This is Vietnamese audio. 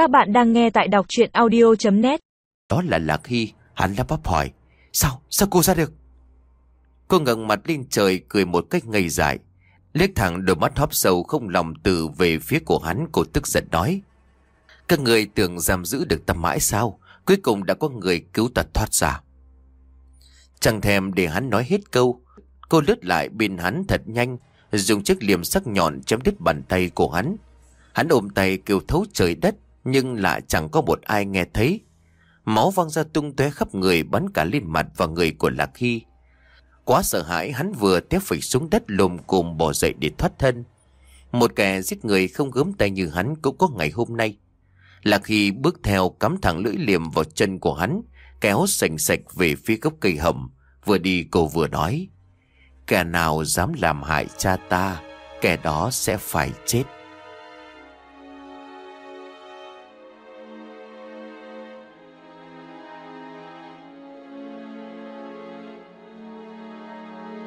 Các bạn đang nghe tại đọc chuyện audio.net Đó là Lạc Hy, Hắn lắp bắp hỏi. Sao? Sao cô ra được? Cô ngẩng mặt lên trời, cười một cách ngây dại. Liếc thẳng đôi mắt hóp sâu không lòng từ về phía của hắn, cô tức giận nói. Các người tưởng giam giữ được tâm mãi sao? Cuối cùng đã có người cứu ta thoát ra. Chẳng thèm để hắn nói hết câu. Cô lướt lại bên hắn thật nhanh, Dùng chiếc liềm sắc nhọn chém đứt bàn tay của hắn. Hắn ôm tay kêu thấu trời đất. Nhưng lại chẳng có một ai nghe thấy. Máu văng ra tung tóe khắp người, Bắn cả lên mặt và người của Lạc Hy. Quá sợ hãi, hắn vừa té phịch xuống đất lồm cồm bỏ dậy để thoát thân. Một kẻ giết người không gớm tay như hắn cũng có ngày hôm nay. Lạc Hy bước theo cắm thẳng lưỡi liềm vào chân của hắn, Kéo sành sạch về phía gốc cây hầm, Vừa đi cô vừa nói, Kẻ nào dám làm hại cha ta, Kẻ đó sẽ phải chết.